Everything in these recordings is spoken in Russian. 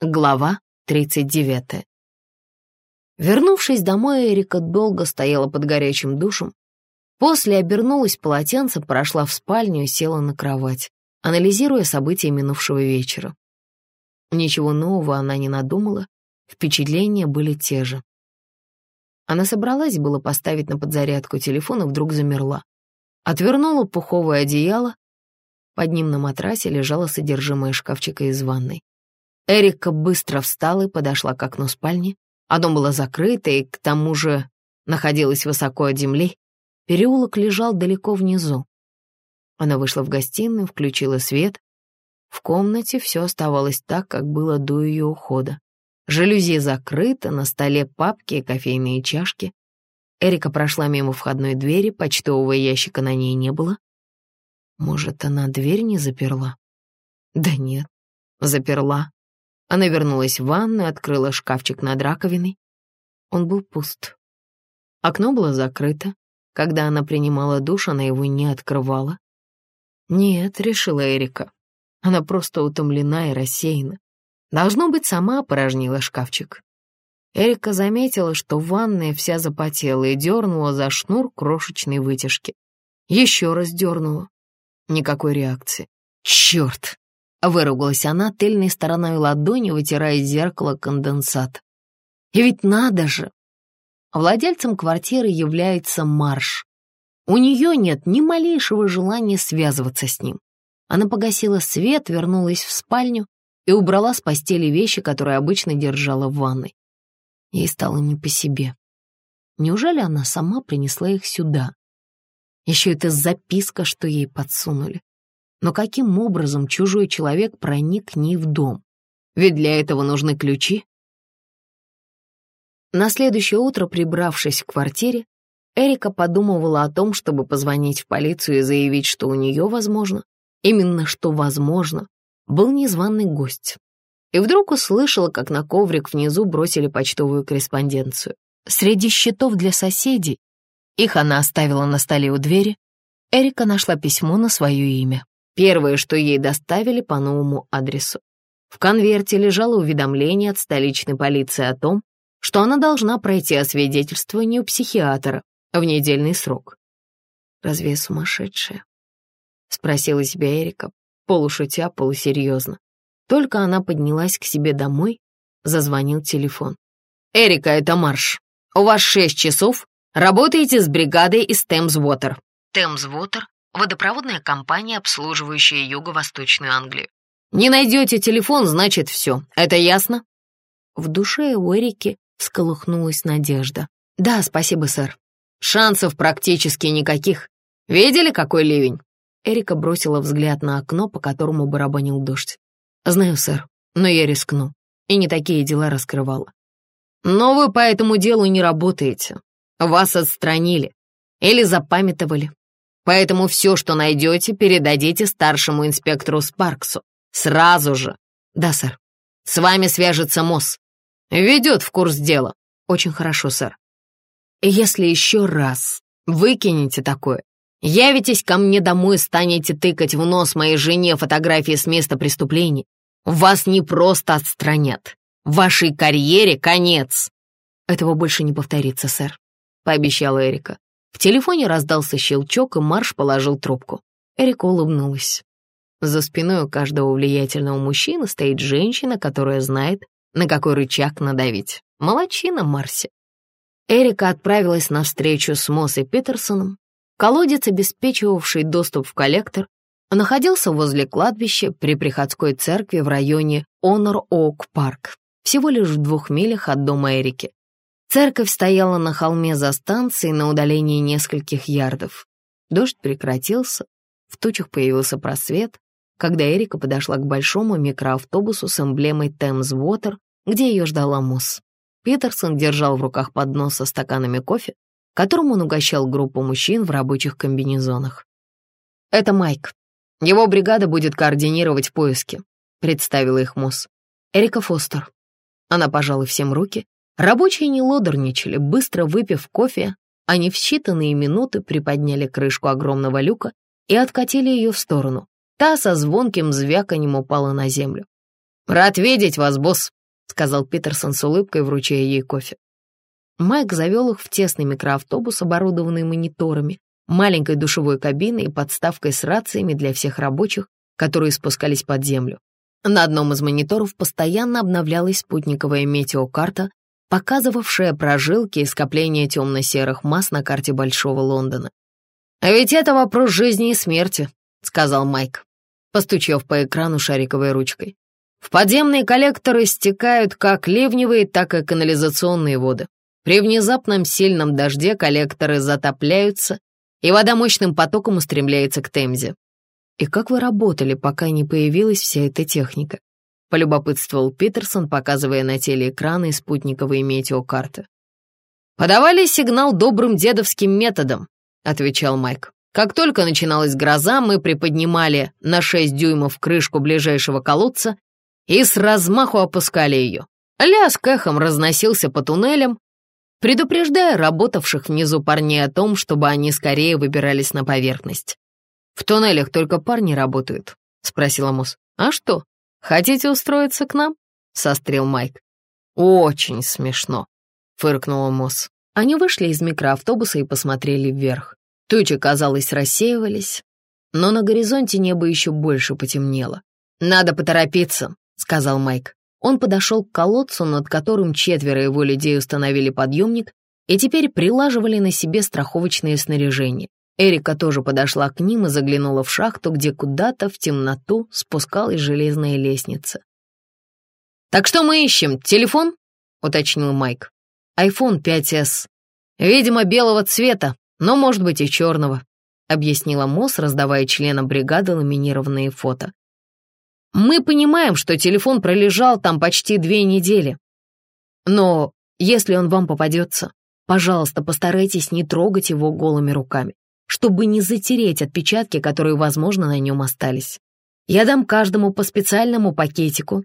Глава 39. Вернувшись домой, Эрика долго стояла под горячим душем. После обернулась полотенце, прошла в спальню и села на кровать, анализируя события минувшего вечера. Ничего нового она не надумала, впечатления были те же. Она собралась было поставить на подзарядку телефон и вдруг замерла. Отвернула пуховое одеяло. Под ним на матрасе лежало содержимое шкафчика из ванной. Эрика быстро встала и подошла к окну спальни. Оно было закрыто и, к тому же, находилось высоко от земли. Переулок лежал далеко внизу. Она вышла в гостиную, включила свет. В комнате все оставалось так, как было до ее ухода. Жалюзи закрыты, на столе папки и кофейные чашки. Эрика прошла мимо входной двери, почтового ящика на ней не было. Может, она дверь не заперла? Да нет, заперла. Она вернулась в ванную, открыла шкафчик над раковиной. Он был пуст. Окно было закрыто. Когда она принимала душ, она его не открывала. «Нет», — решила Эрика. Она просто утомлена и рассеяна. Должно быть, сама опорожнила шкафчик. Эрика заметила, что ванная вся запотела и дернула за шнур крошечной вытяжки. Еще раз дернула. Никакой реакции. «Черт!» Выругалась она тыльной стороной ладони, вытирая из зеркала конденсат. И ведь надо же! Владельцем квартиры является Марш. У нее нет ни малейшего желания связываться с ним. Она погасила свет, вернулась в спальню и убрала с постели вещи, которые обычно держала в ванной. Ей стало не по себе. Неужели она сама принесла их сюда? Еще эта записка, что ей подсунули. Но каким образом чужой человек проник к ней в дом? Ведь для этого нужны ключи. На следующее утро, прибравшись в квартире, Эрика подумывала о том, чтобы позвонить в полицию и заявить, что у нее, возможно, именно что возможно, был незваный гость. И вдруг услышала, как на коврик внизу бросили почтовую корреспонденцию. Среди счетов для соседей, их она оставила на столе у двери, Эрика нашла письмо на свое имя. Первое, что ей доставили по новому адресу. В конверте лежало уведомление от столичной полиции о том, что она должна пройти освидетельствование у психиатра в недельный срок. «Разве я сумасшедшая?» — спросила себя Эрика, полушутя, полусерьезно. Только она поднялась к себе домой, зазвонил телефон. «Эрика, это Марш. У вас шесть часов. Работаете с бригадой из Темс-Вотер». «Темс-Вотер водопроводная компания, обслуживающая юго-восточную Англию. Не найдете телефон, значит все. Это ясно? В душе у Эрики всколыхнулась надежда. Да, спасибо, сэр. Шансов практически никаких. Видели, какой ливень? Эрика бросила взгляд на окно, по которому барабанил дождь. «Знаю, сэр, но я рискну. И не такие дела раскрывала». «Но вы по этому делу не работаете. Вас отстранили. Или запамятовали. Поэтому все, что найдете, передадите старшему инспектору Спарксу. Сразу же. Да, сэр. С вами свяжется МОЗ. Ведет в курс дела. Очень хорошо, сэр. Если еще раз выкинете такое, явитесь ко мне домой и станете тыкать в нос моей жене фотографии с места преступления, вас не просто отстранят. Вашей карьере конец. Этого больше не повторится, сэр, пообещала Эрика. В телефоне раздался щелчок, и Марш положил трубку. Эрика улыбнулась. За спиной у каждого влиятельного мужчины стоит женщина, которая знает, на какой рычаг надавить. Молодчина, Марси. Эрика отправилась на встречу с Мосс и Питерсоном. Колодец, обеспечивавший доступ в коллектор, находился возле кладбища при приходской церкви в районе Онор-Оук-Парк, всего лишь в двух милях от дома Эрики. Церковь стояла на холме за станцией на удалении нескольких ярдов. Дождь прекратился, в тучах появился просвет, когда Эрика подошла к большому микроавтобусу с эмблемой Thames Water, где ее ждала Мосс. Питерсон держал в руках поднос со стаканами кофе, которым он угощал группу мужчин в рабочих комбинезонах. «Это Майк. Его бригада будет координировать поиски», — представила их Мосс. «Эрика Фостер». Она пожала всем руки, Рабочие не лодорничали, быстро выпив кофе, они в считанные минуты приподняли крышку огромного люка и откатили ее в сторону. Та со звонким звяканьем упала на землю. «Рад видеть вас, босс», — сказал Питерсон с улыбкой, вручая ей кофе. Майк завел их в тесный микроавтобус, оборудованный мониторами, маленькой душевой кабиной и подставкой с рациями для всех рабочих, которые спускались под землю. На одном из мониторов постоянно обновлялась спутниковая метеокарта, показывавшая прожилки и скопление темно-серых масс на карте Большого Лондона. «А ведь это вопрос жизни и смерти», — сказал Майк, постучав по экрану шариковой ручкой. «В подземные коллекторы стекают как ливневые, так и канализационные воды. При внезапном сильном дожде коллекторы затопляются, и вода мощным потоком устремляется к Темзе. «И как вы работали, пока не появилась вся эта техника?» — полюбопытствовал Питерсон, показывая на телеэкраны спутниковые метеокарты. «Подавали сигнал добрым дедовским методом», — отвечал Майк. «Как только начиналась гроза, мы приподнимали на 6 дюймов крышку ближайшего колодца и с размаху опускали ее. Лязг эхом разносился по туннелям, предупреждая работавших внизу парней о том, чтобы они скорее выбирались на поверхность. «В туннелях только парни работают», — спросила Мосс. «А что, хотите устроиться к нам?» — сострил Майк. «Очень смешно», — фыркнула Мосс. Они вышли из микроавтобуса и посмотрели вверх. Тучи, казалось, рассеивались, но на горизонте небо еще больше потемнело. «Надо поторопиться», — сказал Майк. Он подошел к колодцу, над которым четверо его людей установили подъемник и теперь прилаживали на себе страховочные снаряжения. Эрика тоже подошла к ним и заглянула в шахту, где куда-то в темноту спускалась железная лестница. «Так что мы ищем? Телефон?» — уточнил Майк. «Айфон 5s. Видимо, белого цвета, но, может быть, и черного», — объяснила Мосс, раздавая членам бригады ламинированные фото. «Мы понимаем, что телефон пролежал там почти две недели. Но если он вам попадется, пожалуйста, постарайтесь не трогать его голыми руками чтобы не затереть отпечатки, которые, возможно, на нем остались. Я дам каждому по специальному пакетику,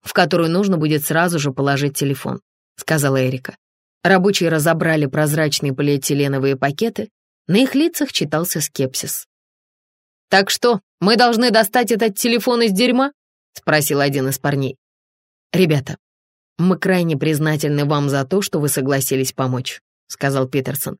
в который нужно будет сразу же положить телефон», — сказала Эрика. Рабочие разобрали прозрачные полиэтиленовые пакеты, на их лицах читался скепсис. «Так что, мы должны достать этот телефон из дерьма?» — спросил один из парней. «Ребята, мы крайне признательны вам за то, что вы согласились помочь», — сказал Питерсон.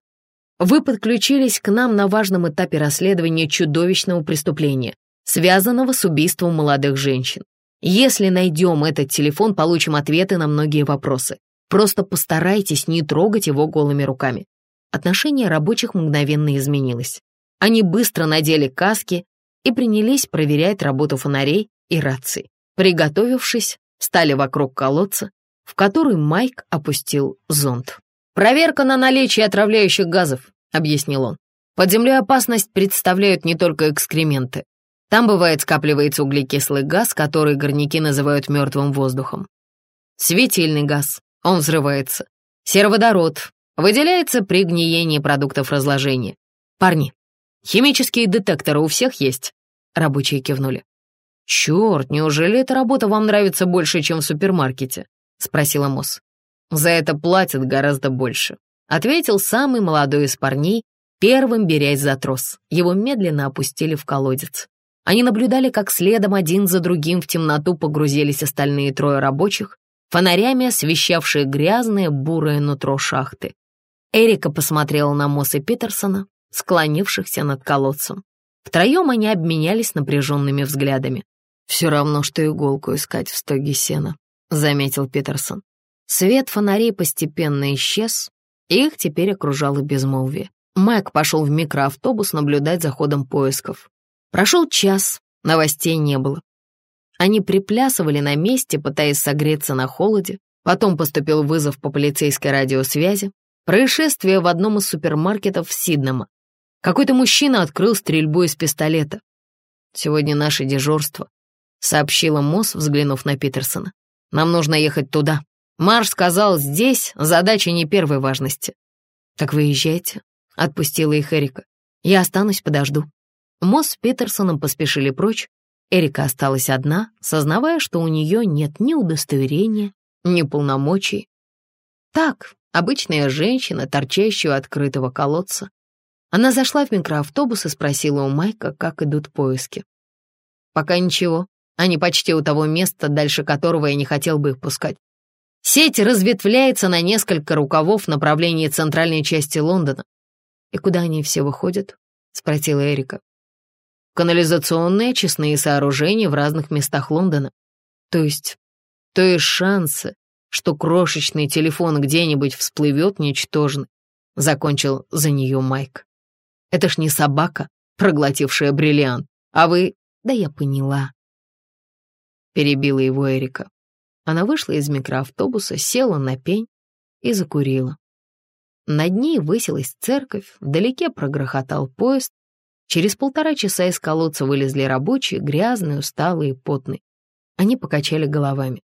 Вы подключились к нам на важном этапе расследования чудовищного преступления, связанного с убийством молодых женщин. Если найдем этот телефон, получим ответы на многие вопросы. Просто постарайтесь не трогать его голыми руками. Отношение рабочих мгновенно изменилось. Они быстро надели каски и принялись проверять работу фонарей и раций. Приготовившись, стали вокруг колодца, в который Майк опустил зонт. «Проверка на наличие отравляющих газов», — объяснил он. «Под землей опасность представляют не только экскременты. Там, бывает, скапливается углекислый газ, который горняки называют мертвым воздухом. Светильный газ, он взрывается. Сероводород выделяется при гниении продуктов разложения. Парни, химические детекторы у всех есть?» Рабочие кивнули. «Черт, неужели эта работа вам нравится больше, чем в супермаркете?» — спросила Мосс. За это платят гораздо больше», — ответил самый молодой из парней, первым берясь за трос. Его медленно опустили в колодец. Они наблюдали, как следом один за другим в темноту погрузились остальные трое рабочих, фонарями освещавшие грязное бурое нутро шахты. Эрика посмотрела на Мосса Питерсона, склонившихся над колодцем. Втроем они обменялись напряженными взглядами. «Все равно, что иголку искать в стоге сена», — заметил Питерсон. Свет фонарей постепенно исчез, и их теперь окружало безмолвие. Майк пошел в микроавтобус наблюдать за ходом поисков. Прошел час, новостей не было. Они приплясывали на месте, пытаясь согреться на холоде. Потом поступил вызов по полицейской радиосвязи. Происшествие в одном из супермаркетов в Сиднема. Какой-то мужчина открыл стрельбу из пистолета. «Сегодня наше дежурство», — сообщила Мосс, взглянув на Питерсона. «Нам нужно ехать туда». Марш сказал, здесь задача не первой важности. «Так выезжайте», — отпустила их Эрика. «Я останусь, подожду». Мосс с Питерсоном поспешили прочь. Эрика осталась одна, сознавая, что у нее нет ни удостоверения, ни полномочий. Так, обычная женщина, торчащая у открытого колодца. Она зашла в микроавтобус и спросила у Майка, как идут поиски. «Пока ничего», — Они почти у того места, дальше которого я не хотел бы их пускать. Сеть разветвляется на несколько рукавов в направлении центральной части Лондона. «И куда они все выходят?» — спросила Эрика. «Канализационные очистные сооружения в разных местах Лондона. То есть, то есть шансы, что крошечный телефон где-нибудь всплывет, ничтожны», — закончил за нее Майк. «Это ж не собака, проглотившая бриллиант, а вы...» «Да я поняла», — перебила его Эрика. Она вышла из микроавтобуса, села на пень и закурила. Над ней высилась церковь, вдалеке прогрохотал поезд. Через полтора часа из колодца вылезли рабочие, грязные, усталые, потные. Они покачали головами.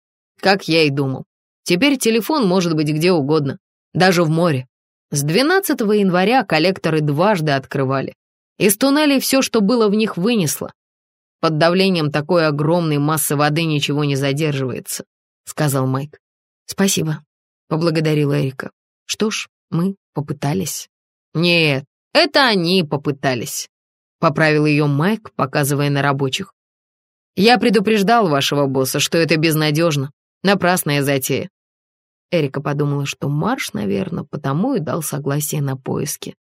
Как я и думал. Теперь телефон может быть где угодно, даже в море. С 12 января коллекторы дважды открывали. Из туннелей все, что было в них, вынесло. Под давлением такой огромной массы воды ничего не задерживается, сказал Майк. Спасибо, поблагодарила Эрика. Что ж, мы попытались. Нет, это они попытались, поправил ее Майк, показывая на рабочих. Я предупреждал вашего босса, что это безнадежно, напрасная затея. Эрика подумала, что Марш, наверное, потому и дал согласие на поиски.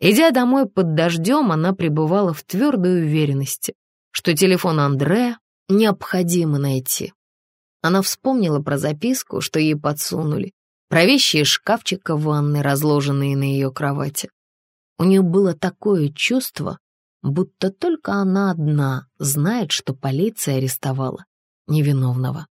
Идя домой под дождем, она пребывала в твердой уверенности, что телефон Андрея необходимо найти. Она вспомнила про записку, что ей подсунули, про вещи из шкафчика в ванной, разложенные на ее кровати. У нее было такое чувство, будто только она одна знает, что полиция арестовала невиновного.